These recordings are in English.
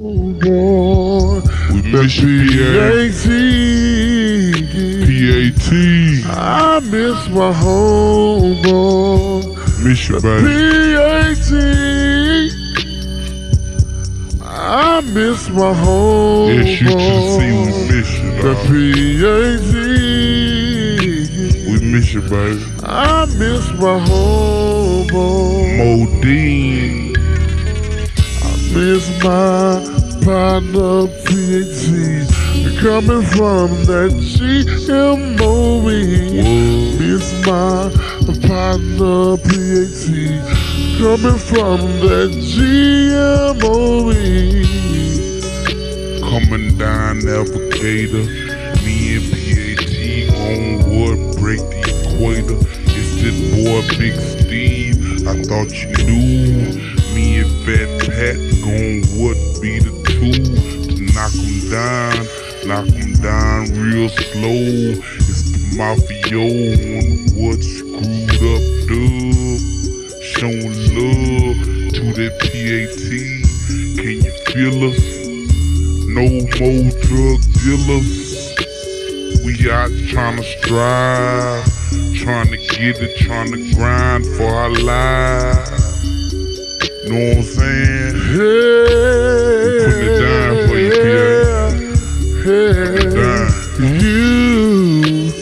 Oh boy, We miss you, PA. PAT. I miss my home. Miss you, baby. PAT. I miss my home Yes, you can see we miss you, The. PAT. We miss you, baby. I miss my home. Modine. Miss my partner PAT coming from that GMO. Whoa. Miss my partner PAT coming from that GMO. Coming down Navigator. Me and PAT on what break the equator. It's this boy Big Steve. I thought you knew. Me and Fat Pat gon' what be the two knock 'em down, knock 'em down real slow. It's the mafia on what screwed up dub. Showing love to that PAT. Can you feel us? No more drug dealers. We out trying to strive, trying to get it, trying to grind for our lives. Know what I'm saying? Hey, putting it down for you, Hey, down. you.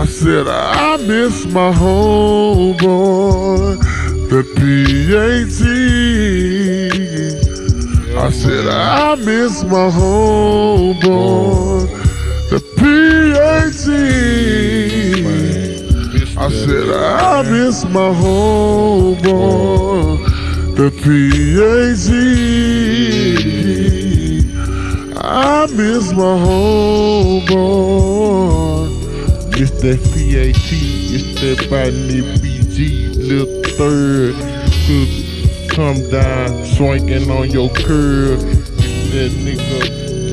I said I miss my home boy, the PAT. I said I miss my home boy, the PAT. I said I miss my home boy, the PAT. I miss my home boy. It's that PAT, it's that Botany BG, little third. Could come down swinging on your curb. That nigga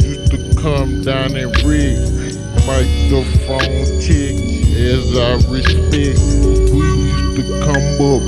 used to come down and rig microphone check, as I respect. We used to come up,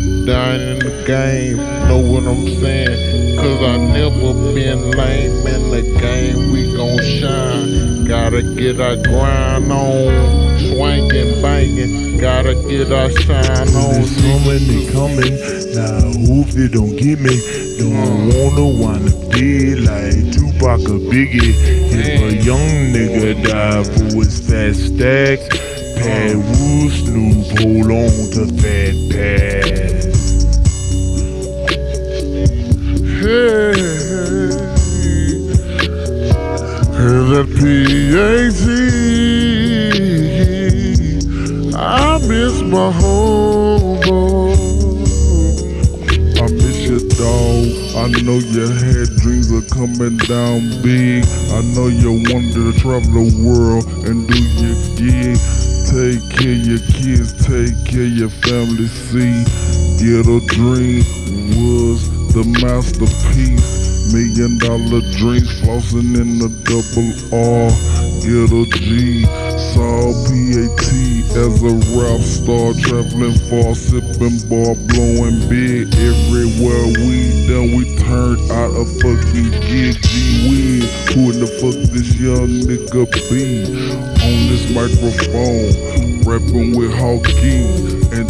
put down in the game. Know what I'm saying? Cause I never been lame in the game. We gon' shine. Gotta get our grind on. Swinging, banging. Gotta get our shine on. It's coming, they coming. Now, hope they don't get me. Don't uh. wanna wanna be like Tupac or Biggie. If a young nigga die for his fat stacks, To Fat Pat. Hey, and the PAT. I miss my home. I miss you, dog. I know you had dreams of coming down big. I know you wanted to travel the world and do your gig. Take care of your kids, take care of your family. See, Ghetto Dream was the masterpiece. Million dollar dreams flossing in the double R. Ghetto G saw PAT as a rap star traveling far, sipping bar, blowing big everywhere we done. We turned out a fucking gig. G Win, who in the fuck this young nigga be? On this microphone, rapping with Hawking and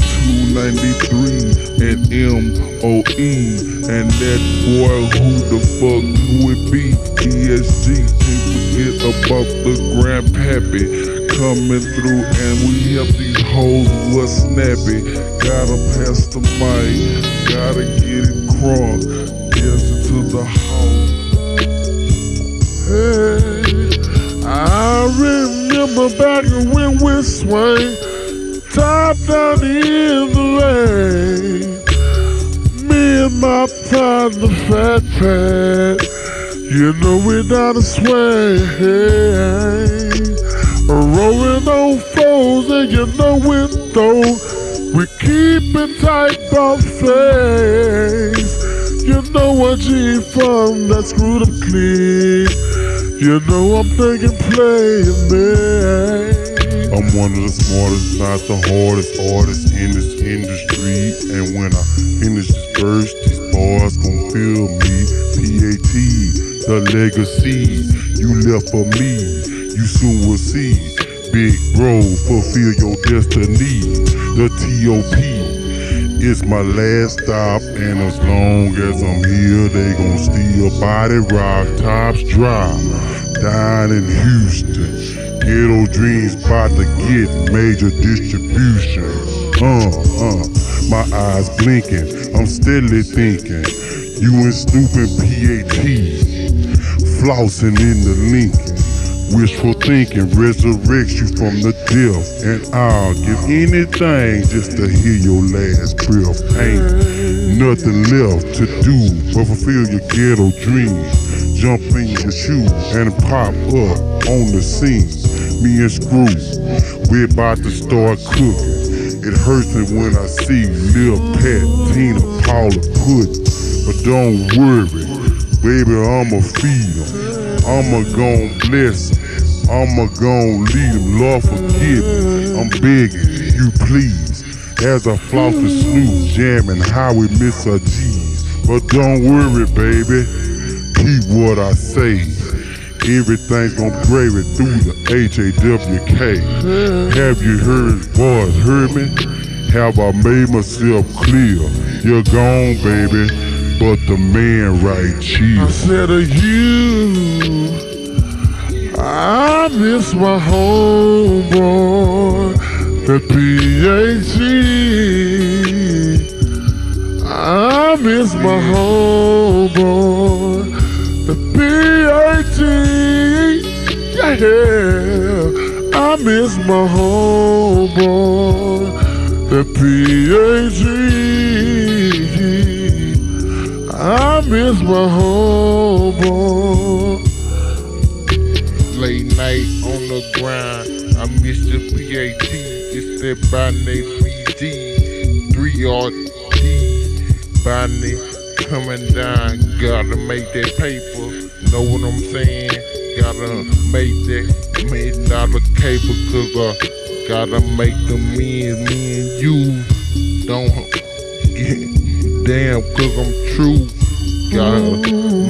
293 and MOE. And that boy, who the fuck it be? ESG, can't forget about the grandpappy coming through and we help these hoes what's snappy. Gotta pass the mic, gotta get it crossed. Yes, to the house. Hey, I remember back when we swang, top down in the rain. Me and my partner, Fat Pat, you know we're down the sway. Rolling on foes and you know we throw. We keepin' tight about face. You know what G from that screwed up clique. You know I'm thinking playing man. I'm one of the smartest, not the hardest artists in this industry. And when I finish this verse, these bars gon' feel me. PAT The legacy you left for me, you soon will see. Big bro, fulfill your destiny. The TOP is my last stop, and as long as I'm here, they gon' steal body rock, tops drop. Down in Houston, ghetto dreams about to get major distribution. Uh, uh, my eyes blinking, I'm steadily thinking. You and Snoop and PAT, flossing in the Lincoln. Wishful thinking resurrects you from the death. And I'll give anything just to hear your last breath. Ain't nothing left to do but fulfill your ghetto dreams. Jump in your shoes and pop up on the scene. Me and Screw, we're about to start cooking. It hurts me when I see Lil Pat, Tina, Paula Puddin'. But don't worry, baby, I'ma feed 'em. I'ma gon' bless 'em. I'ma gon' lead 'em. Lord forgive me. I'm begging you, please. As I floss the Snoop jamming how we miss our G's. But don't worry, baby. Keep what I say. Everything's gonna brave it through the H-A-W-K. Have you heard voice? Heard me? Have I made myself clear? You're gone, baby, but the man right I cheese. said to you, I miss my homeboy, the PAT. I miss my homeboy, the PAT. Yeah, I miss my homeboy, the PAT. I miss my homeboy. Late night on the grind, I miss the PAT. It's that Bonnie BD, 3RD. Bonnie coming down, gotta make that paper. Know what I'm saying? Gotta make that million dollar cable, cause I gotta make the men, me and you. Don't get damn, cause I'm true. Gotta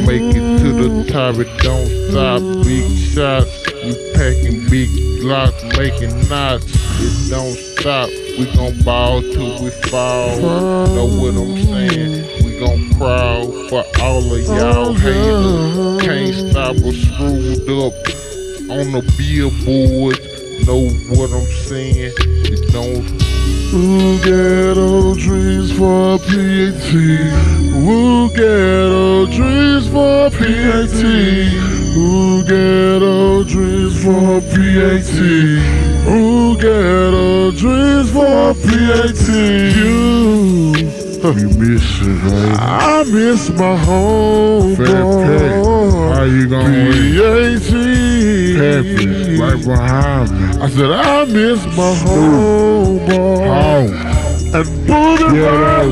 make it to the top, it don't stop. Big shots, we packing big blocks, making knots. It don't stop. We gon' ball till we fall. Know what I'm saying? Gon' crawl for all of y'all oh, haters. Can't stop us screwed up on the billboard. Know what I'm saying? It don't Who ghetto dreams for PAT? Who ghetto dreams for PAT? Who ghetto dreams for PAT? Who ghetto dreams for PAT? You. We miss you, baby. Eh? I miss my Pat, homeboy. how you going? Right behind me. I said I miss my homeboy. Home, And Buddha Yeah,